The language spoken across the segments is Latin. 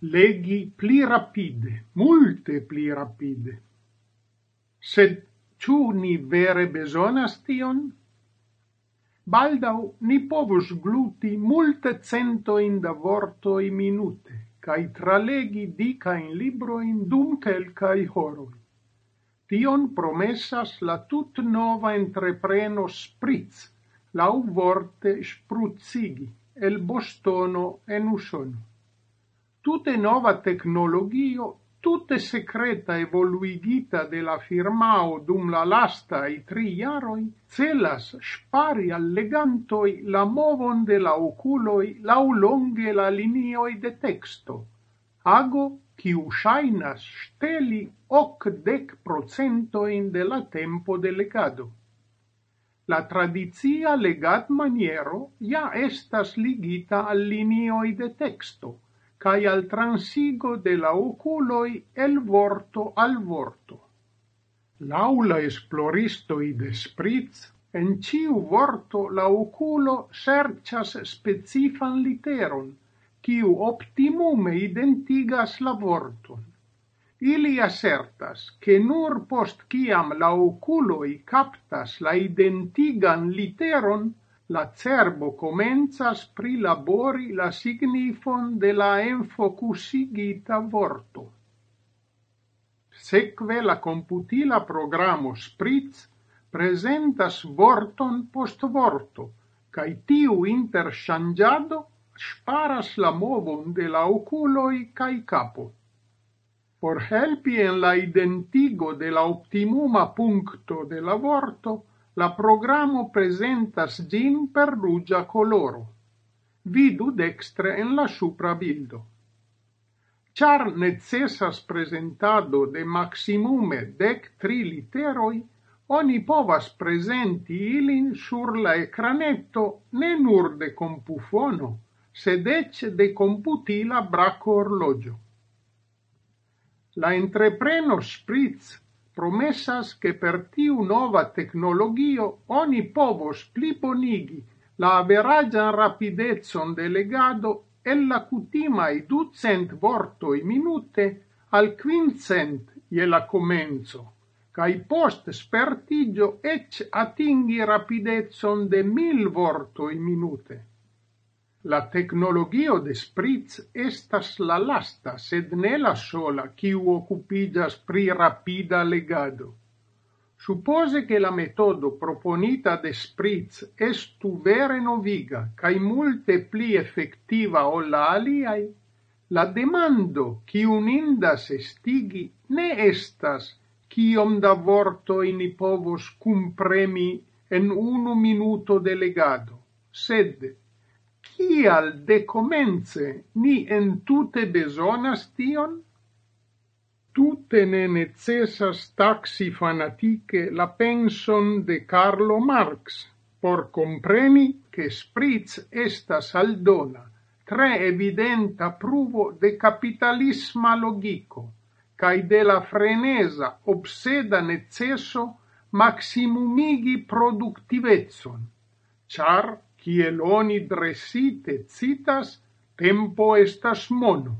legi pli rapide, multe pli rapide. Sed ĉu ni vere besonas tion? Baldau ni povus gluti multe cento in da i minute, cae tralegi libro in dum quelcae horoi. Tion promessas la tut nova entrepreno Spritz, lau vorte spruzzigi, el Bostono en Usono tutte nova tecnologio, tutte secreta evoluigita de la firmao dum la lasta i tri iaroi, celas spari allegantoi la movon de la oculoi laulonge la linioi de texto. Ago, kiu shainas steli hoc dec procentoin de la tempo de legado. La tradizia legat maniero ja estas ligita al linioi de texto, cae al transigo de la oculoi el vorto al vorto. L'aula esploristoi de Spritz, en ciu vorto la oculo sercias specifan literon, ciu optimume identigas la vorton. Ili assertas che nur post ciam la oculoi captas la identigan literon, la cerbo comenzas prilabori la signifon de la enfocusigita vorto. Seque la computila programo Spritz presentas vorton post vorto, cae tiu interchangiado sparas la movon de la oculoi cae capo. Por helpi en la identigo de la optimuma puncto de la vorto, la programo presentas gin per rugia coloro. Vidu dextre en la supra bildo. Char necessas presentado de maximume dec tri literoi, oni povas presenti ilin sur la ecranetto ne nur de compufono, sed ec de computila braco orlogio. La entrepreno Spritz promessas che per tiu nova tecnologio oni povos pliponigi la averagian rapidezon de legado e la cutimai ducent i minute al quincent e la comenzo, cae post spertigio ec atingi rapidezon de mil i minute. La tecnologio de Spritz estas la lasta, sed ne la sola, kiu okupiĝas pri rapida legado. Suppose che la metodo proponita de Spritz estu vere noviga kaj multe pli effettiva ol la aliai, la demando kiu nindas estigi ne estas quiom da vortoj ni povos cumpremi en unu minuto de legado, sed kial decomence ni entute besonas tion? Tute ne necessas taxi fanatike la penson de Carlo Marx por compreni che Spritz estas aldona, tre evidenta pruvo de capitalisma logico, cae de la frenesa obseda necesso maximumigi productivezzon char kiel oni dresite citas, tempo estas mono.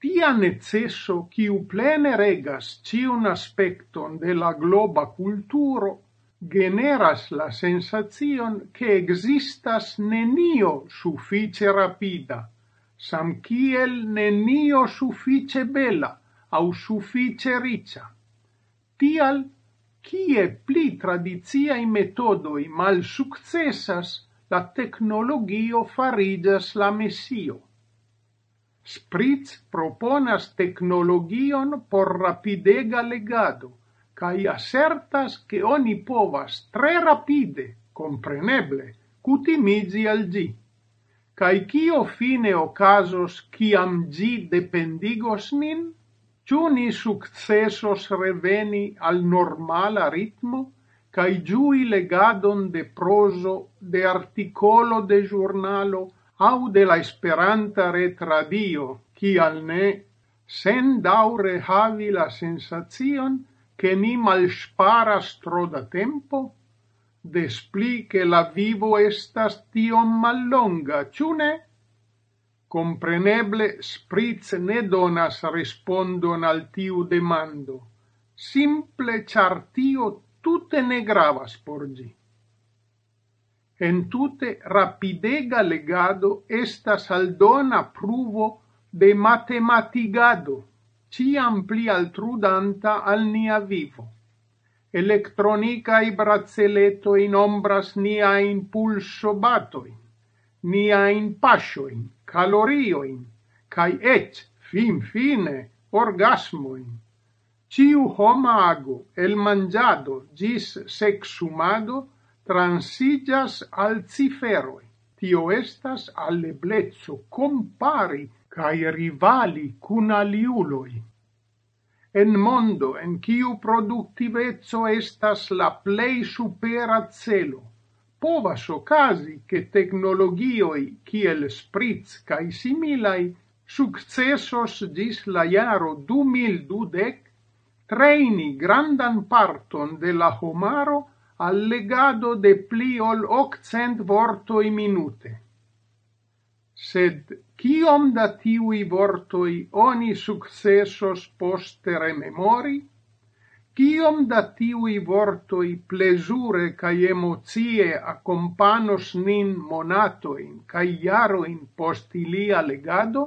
Tia necesso, kiu plene regas ciun aspecton de la globa culturo, generas la sensazion che existas nenio suffice rapida, sam kiel nenio suffice bela au suffice riccia. Tial Kie pli tradiziai metodoi mal successas, la teknologio fariĝas la messio. Spritz proponas tecnologion por rapidega legado, cae assertas che oni povas tre rapide, compreneble, cutimizi al gi. Cae kio fine ocasos ciam gi dependigos nin? Ĉu ni successos reveni al normala ritmo cae giui legadon de proso, de articolo de giornalo, au de la Esperanta retradio, kial ne, sen daure havi la sensazion che ni malŝparas tro da tempo? despli che la vivo estas tiom mallonga, ĉu ne? Compreneble Spritz ne donas respondon al tiu demando, simple char tio tute ne gravas por gi. Entute rapidega legado estas aldona pruvo de matematigado, ciam pli altrudanta al nia vivo. Electronicae in ombras nia impulso batoi niain pasioin, calorioin, cae et, fin fine, orgasmoin. Ciu homa ago, el mangiado gis sexumado, transigas al ciferoi. Tio estas alleblezzo compari cae rivali cun aliuloi. En mondo en ciu productivezzo estas la plei supera celo, povas okazi che tecnologioi kiel spritz cae similai successos dis la jaro 2012 treni grandan parton de la homaro al legado de pli ol occent vortoi minute. Sed kiom da tiui vortoi oni successos poste rememori? Kiom da tiui vortoi plesure cae emozie accompanos nin monatoin cae jaroin post ilia legado?